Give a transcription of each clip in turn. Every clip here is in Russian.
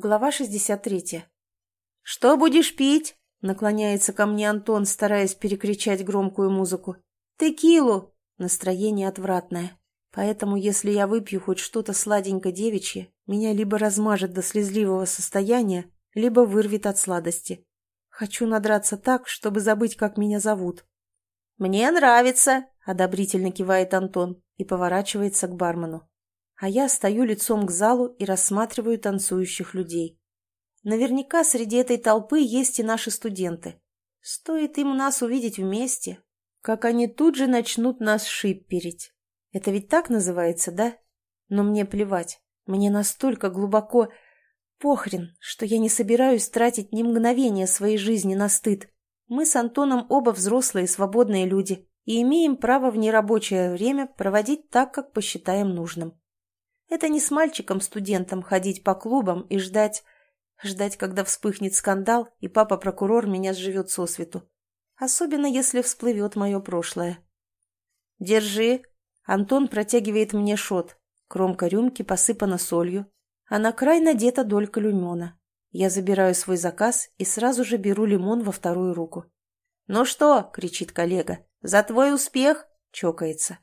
Глава 63. «Что будешь пить?» — наклоняется ко мне Антон, стараясь перекричать громкую музыку. «Текилу!» — настроение отвратное. Поэтому, если я выпью хоть что-то сладенько-девичье, меня либо размажет до слезливого состояния, либо вырвет от сладости. Хочу надраться так, чтобы забыть, как меня зовут. «Мне нравится!» — одобрительно кивает Антон и поворачивается к бармену а я стою лицом к залу и рассматриваю танцующих людей. Наверняка среди этой толпы есть и наши студенты. Стоит им нас увидеть вместе, как они тут же начнут нас шипперить. Это ведь так называется, да? Но мне плевать. Мне настолько глубоко похрен, что я не собираюсь тратить ни мгновения своей жизни на стыд. Мы с Антоном оба взрослые свободные люди и имеем право в нерабочее время проводить так, как посчитаем нужным. Это не с мальчиком-студентом ходить по клубам и ждать... Ждать, когда вспыхнет скандал, и папа-прокурор меня сживет сосвету. Особенно, если всплывет мое прошлое. «Держи!» Антон протягивает мне шот. Кромка рюмки посыпана солью, а на край надета долька люмена. Я забираю свой заказ и сразу же беру лимон во вторую руку. «Ну что?» — кричит коллега. «За твой успех!» — чокается.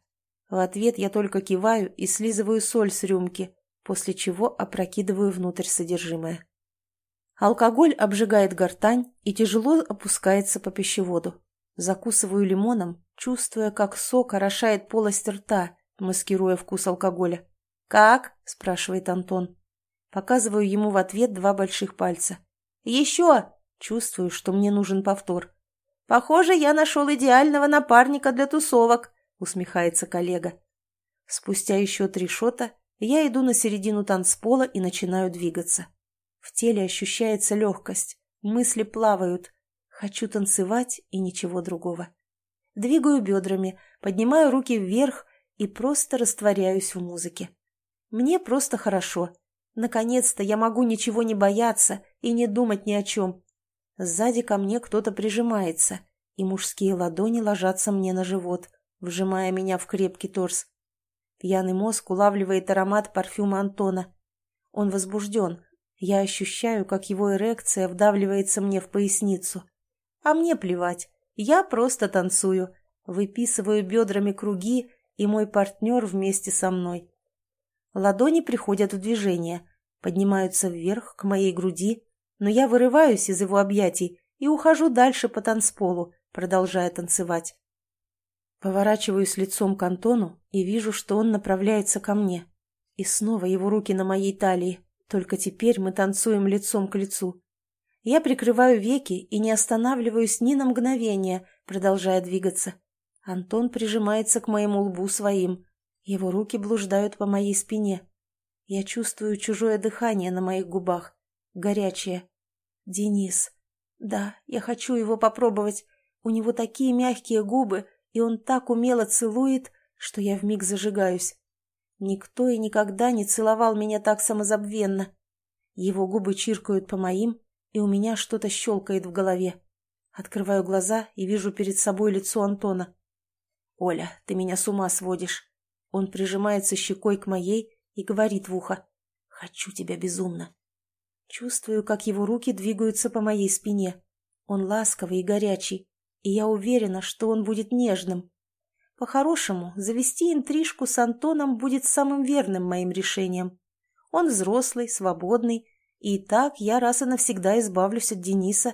В ответ я только киваю и слизываю соль с рюмки, после чего опрокидываю внутрь содержимое. Алкоголь обжигает гортань и тяжело опускается по пищеводу. Закусываю лимоном, чувствуя, как сок орошает полость рта, маскируя вкус алкоголя. «Как?» – спрашивает Антон. Показываю ему в ответ два больших пальца. «Еще!» – чувствую, что мне нужен повтор. «Похоже, я нашел идеального напарника для тусовок», — усмехается коллега. Спустя еще три шота я иду на середину танцпола и начинаю двигаться. В теле ощущается легкость, мысли плавают. Хочу танцевать и ничего другого. Двигаю бедрами, поднимаю руки вверх и просто растворяюсь в музыке. Мне просто хорошо. Наконец-то я могу ничего не бояться и не думать ни о чем. Сзади ко мне кто-то прижимается, и мужские ладони ложатся мне на живот вжимая меня в крепкий торс. Пьяный мозг улавливает аромат парфюма Антона. Он возбужден. Я ощущаю, как его эрекция вдавливается мне в поясницу. А мне плевать. Я просто танцую. Выписываю бедрами круги, и мой партнер вместе со мной. Ладони приходят в движение, поднимаются вверх к моей груди, но я вырываюсь из его объятий и ухожу дальше по танцполу, продолжая танцевать. Поворачиваюсь лицом к Антону и вижу, что он направляется ко мне. И снова его руки на моей талии, только теперь мы танцуем лицом к лицу. Я прикрываю веки и не останавливаюсь ни на мгновение, продолжая двигаться. Антон прижимается к моему лбу своим. Его руки блуждают по моей спине. Я чувствую чужое дыхание на моих губах. Горячее. Денис. Да, я хочу его попробовать. У него такие мягкие губы, и он так умело целует, что я вмиг зажигаюсь. Никто и никогда не целовал меня так самозабвенно. Его губы чиркают по моим, и у меня что-то щелкает в голове. Открываю глаза и вижу перед собой лицо Антона. «Оля, ты меня с ума сводишь». Он прижимается щекой к моей и говорит в ухо. «Хочу тебя безумно». Чувствую, как его руки двигаются по моей спине. Он ласковый и горячий, и я уверена, что он будет нежным. По-хорошему, завести интрижку с Антоном будет самым верным моим решением. Он взрослый, свободный, и так я раз и навсегда избавлюсь от Дениса.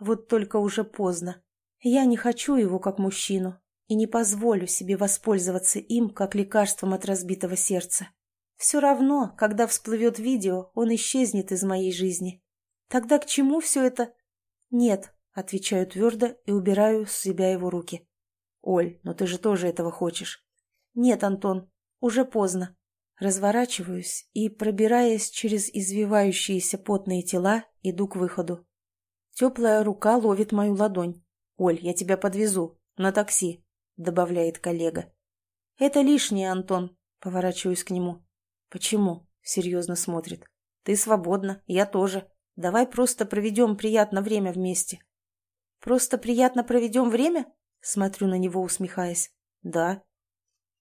Вот только уже поздно. Я не хочу его как мужчину и не позволю себе воспользоваться им как лекарством от разбитого сердца. Все равно, когда всплывет видео, он исчезнет из моей жизни. Тогда к чему все это? Нет, Отвечаю твердо и убираю с себя его руки. «Оль, но ты же тоже этого хочешь». «Нет, Антон, уже поздно». Разворачиваюсь и, пробираясь через извивающиеся потные тела, иду к выходу. Теплая рука ловит мою ладонь. «Оль, я тебя подвезу. На такси», — добавляет коллега. «Это лишнее, Антон», — поворачиваюсь к нему. «Почему?» — серьезно смотрит. «Ты свободна, я тоже. Давай просто проведем приятно время вместе». Просто приятно проведем время? Смотрю на него, усмехаясь. Да.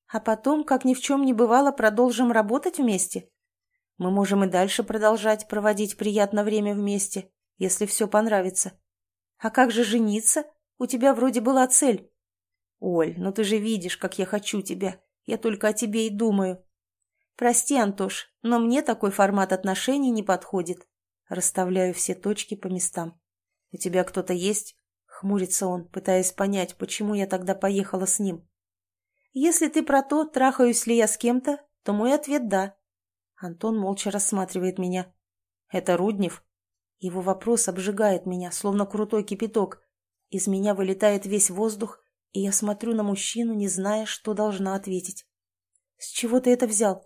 А потом, как ни в чем не бывало, продолжим работать вместе? Мы можем и дальше продолжать проводить приятное время вместе, если все понравится. А как же жениться? У тебя вроде была цель. Оль, ну ты же видишь, как я хочу тебя. Я только о тебе и думаю. Прости, Антош, но мне такой формат отношений не подходит. Расставляю все точки по местам. У тебя кто-то есть? Хмурится он, пытаясь понять, почему я тогда поехала с ним. Если ты про то, трахаюсь ли я с кем-то, то мой ответ – да. Антон молча рассматривает меня. Это Руднев? Его вопрос обжигает меня, словно крутой кипяток. Из меня вылетает весь воздух, и я смотрю на мужчину, не зная, что должна ответить. «С чего ты это взял?»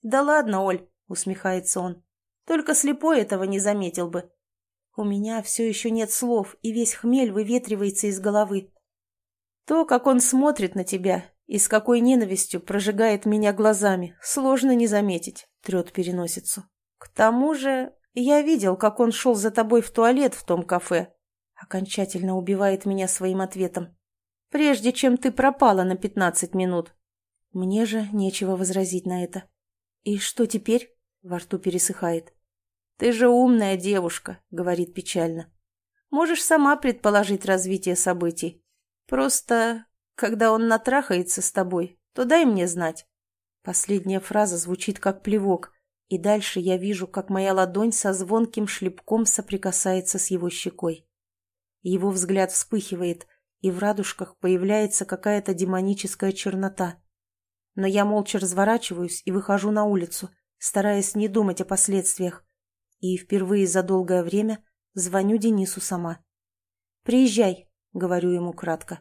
«Да ладно, Оль», — усмехается он. «Только слепой этого не заметил бы. У меня все еще нет слов, и весь хмель выветривается из головы. То, как он смотрит на тебя, и с какой ненавистью прожигает меня глазами, сложно не заметить», — трет переносицу. «К тому же я видел, как он шел за тобой в туалет в том кафе. Окончательно убивает меня своим ответом. Прежде чем ты пропала на пятнадцать минут. Мне же нечего возразить на это. И что теперь? Во рту пересыхает. Ты же умная девушка, говорит печально. Можешь сама предположить развитие событий. Просто, когда он натрахается с тобой, то дай мне знать. Последняя фраза звучит как плевок, и дальше я вижу, как моя ладонь со звонким шлепком соприкасается с его щекой. Его взгляд вспыхивает, и в радужках появляется какая-то демоническая чернота. Но я молча разворачиваюсь и выхожу на улицу, стараясь не думать о последствиях. И впервые за долгое время звоню Денису сама. «Приезжай», — говорю ему кратко.